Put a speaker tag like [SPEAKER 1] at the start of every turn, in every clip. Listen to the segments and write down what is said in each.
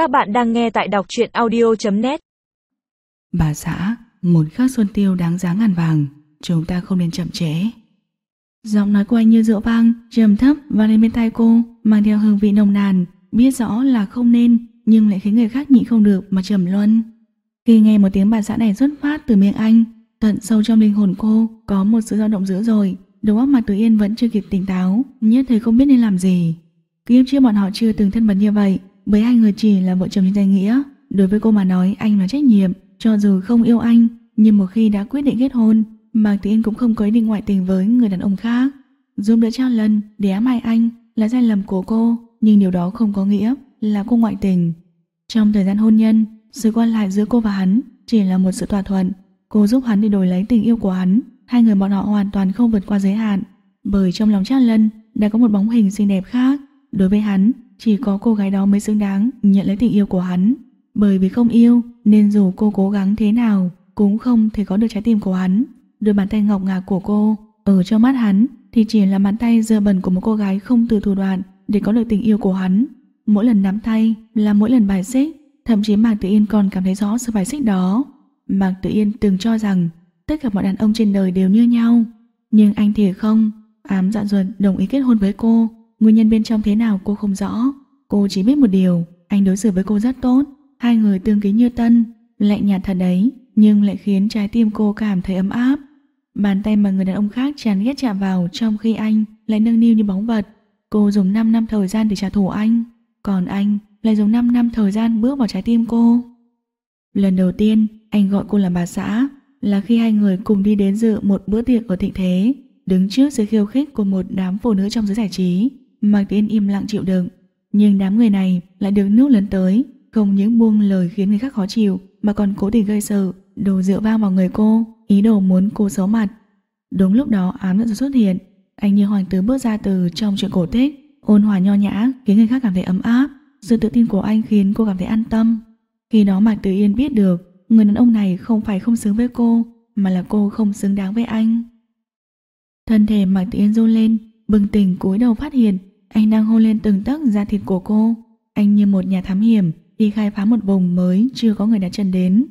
[SPEAKER 1] Các bạn đang nghe tại đọc truyện audio.net
[SPEAKER 2] Bà xã, một khắc xuân tiêu đáng giá ngàn vàng, chúng ta không nên chậm trễ. Giọng nói của anh như rượu vang, trầm thấp và lên bên tai cô, mang theo hương vị nồng nàn, biết rõ là không nên, nhưng lại khiến người khác nhịn không được mà trầm luân. Khi nghe một tiếng bà xã này xuất phát từ miệng anh, tận sâu trong linh hồn cô có một sự dao động dữ rồi, đầu óc mà Từ Yên vẫn chưa kịp tỉnh táo, nhất thời không biết nên làm gì. Kiếp trước bọn họ chưa từng thân mật như vậy, bởi hai người chỉ là vợ chồng trên danh nghĩa. Đối với cô mà nói anh là trách nhiệm, cho dù không yêu anh, nhưng một khi đã quyết định kết hôn, Mạc Tử Yên cũng không có ý định ngoại tình với người đàn ông khác. Giúp đỡ trao lần để ám hại anh là sai lầm của cô, nhưng điều đó không có nghĩa là cô ngoại tình. Trong thời gian hôn nhân, sự quan lại giữa cô và hắn chỉ là một sự thỏa thuận. Cô giúp hắn để đổi lấy tình yêu của hắn, hai người bọn họ hoàn toàn không vượt qua giới hạn. Bởi trong lòng Trác Lân đã có một bóng hình xinh đẹp khác, đối với hắn chỉ có cô gái đó mới xứng đáng nhận lấy tình yêu của hắn. Bởi vì không yêu nên dù cô cố gắng thế nào cũng không thể có được trái tim của hắn. Đôi bàn tay ngọc ngà của cô ở trong mắt hắn thì chỉ là bàn tay dơ bẩn của một cô gái không từ thủ đoạn để có được tình yêu của hắn. Mỗi lần nắm tay là mỗi lần bài xích, thậm chí Mạc Tử Yên còn cảm thấy rõ sự bài xích đó. Mạc Tử Yên từng cho rằng tất cả mọi đàn ông trên đời đều như nhau, nhưng anh thì không. Ám dạ ruột đồng ý kết hôn với cô, nguyên nhân bên trong thế nào cô không rõ. Cô chỉ biết một điều, anh đối xử với cô rất tốt, hai người tương kính như tân, lạnh nhạt thật đấy, nhưng lại khiến trái tim cô cảm thấy ấm áp. Bàn tay mà người đàn ông khác chán ghét chạm vào trong khi anh lại nâng niu như bóng vật. Cô dùng 5 năm thời gian để trả thù anh, còn anh lại dùng 5 năm thời gian bước vào trái tim cô. Lần đầu tiên, anh gọi cô là bà xã, là khi hai người cùng đi đến dự một bữa tiệc ở thịnh thế, đứng trước sự khiêu khích của một đám phụ nữ trong giới giải trí. Mạc Tiên im lặng chịu đựng, nhưng đám người này lại được nước lớn tới, không những buông lời khiến người khác khó chịu mà còn cố tình gây sự, đổ rượu vang vào người cô, ý đồ muốn cô xấu mặt. Đúng lúc đó ám dẫn xuất hiện, anh như hoàng tử bước ra từ trong chuyện cổ tích, ôn hòa nho nhã khiến người khác cảm thấy ấm áp, sự tự tin của anh khiến cô cảm thấy an tâm. Khi đó Mạc Tử Yên biết được người đàn ông này không phải không xứng với cô, mà là cô không xứng đáng với anh. Thân thể Mạc Tử Yên run lên, bừng tỉnh cúi đầu phát hiện anh đang hôn lên từng tấc da thịt của cô. Anh như một nhà thám hiểm đi khai phá một vùng mới chưa có người đặt chân đến.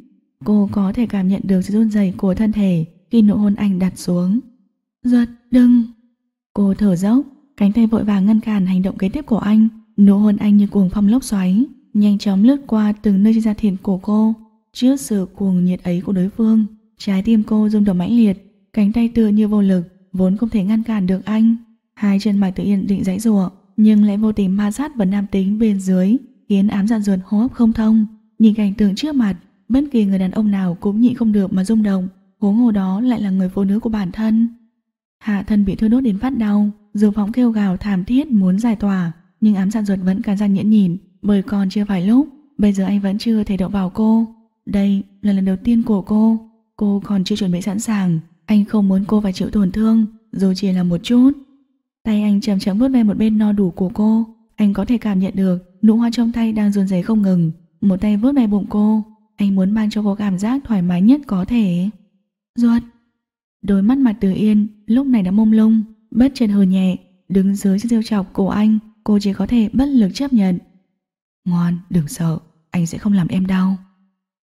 [SPEAKER 2] Cô có thể cảm nhận được sự run rẩy của thân thể khi nụ hôn anh đặt xuống. Giật, đừng! Cô thở dốc, cánh tay vội vàng ngăn cản hành động kế tiếp của anh. Nụ hôn anh như cuồng phong lốc xoáy, nhanh chóng lướt qua từng nơi trên da thịt của cô. Trước sự cuồng nhiệt ấy của đối phương, trái tim cô rung động mãnh liệt, cánh tay tựa như vô lực, vốn không thể ngăn cản được anh. Hai chân mạch tự yên định dãy rủa nhưng lại vô tình ma sát vào nam tính bên dưới, khiến ám dạn ruột hô hấp không thông. Nhìn cảnh tượng trước mặt, bất kỳ người đàn ông nào cũng nhịn không được mà rung động, huống hồ đó lại là người phụ nữ của bản thân. Hạ thân bị thiêu đốt đến phát đau, dù phóng kêu gào thảm thiết muốn giải tỏa, nhưng ám dạn ruột vẫn cắn răng nhẫn nhìn, bởi còn chưa phải lúc, bây giờ anh vẫn chưa thể động vào cô. Đây là lần đầu tiên của cô, cô còn chưa chuẩn bị sẵn sàng, anh không muốn cô phải chịu tổn thương, dù chỉ là một chút. Tay anh chậm chậm vuốt ve một bên no đủ của cô, anh có thể cảm nhận được nụ hoa trong tay đang run rẩy không ngừng, một tay vuốt ve bụng cô, anh muốn mang cho cô cảm giác thoải mái nhất có thể. Ruột. Đôi mắt mặt Từ Yên lúc này đã mông lung, bất chợt hờ nhẹ, đứng dưới sự trêu chọc của anh, cô chỉ có thể bất lực chấp nhận. Ngoan, đừng sợ, anh sẽ không làm em đau.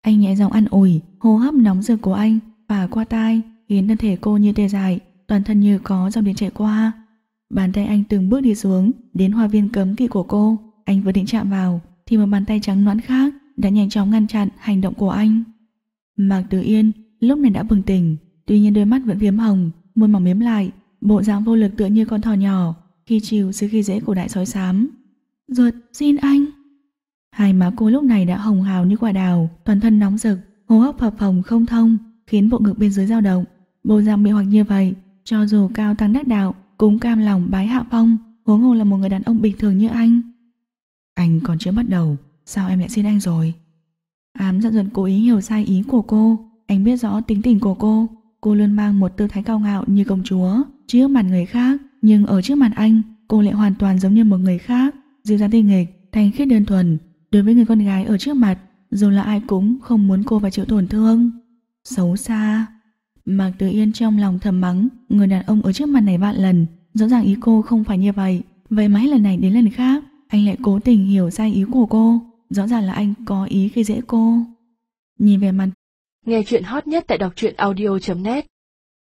[SPEAKER 2] Anh nhẹ giọng ăn ủi, hô hấp nóng rực của anh và qua tai, khiến thân thể cô như tê dại, toàn thân như có dòng điện chạy qua. Bàn tay anh từng bước đi xuống, Đến hoa viên cấm kỵ của cô. Anh vừa định chạm vào, Thì một bàn tay trắng nõn khác Đã nhanh chóng ngăn chặn hành động của anh. Mạc Tử Yên lúc này đã bừng tỉnh, Tuy nhiên đôi mắt vẫn viếm hồng, Môi mỏng miếm lại, Bộ dạng vô lực tựa như con thỏ nhỏ, Khi chịu sự khi dễ của đại sói xám. Ruột, xin anh. Hai má cô lúc này đã hồng hào như quả đào, Toàn thân nóng rực, Hô hấp phập phồng không thông, Khiến bộ ngực bên dưới dao động. Bộ dạng bị hoặc như vậy, Cho dù cao tăng đắc đạo cũng cam lòng bái hạ phong, huống hồ là một người đàn ông bình thường như anh. Anh còn chưa bắt đầu, sao em lại xin anh rồi? Ám giận dần cố ý hiểu sai ý của cô, anh biết rõ tính tình của cô, cô luôn mang một tư thái cao ngạo như công chúa, trước mặt người khác, nhưng ở trước mặt anh, cô lại hoàn toàn giống như một người khác, dịu dàng tinh nghịch, thanh khiết đơn thuần, đối với người con gái ở trước mặt, dù là ai cũng không muốn cô phải chịu tổn thương. Xấu xa. Mạc Tử Yên trong lòng thầm mắng người đàn ông ở trước mặt này vạn lần, rõ ràng ý cô không phải như vậy, vậy mà hết lần này đến lần khác, anh lại cố tình hiểu sai ý của cô, Rõ ràng là anh có ý khi dễ cô. Nhìn về mặt
[SPEAKER 3] Nghe chuyện hot nhất tại đọc truyện audio.net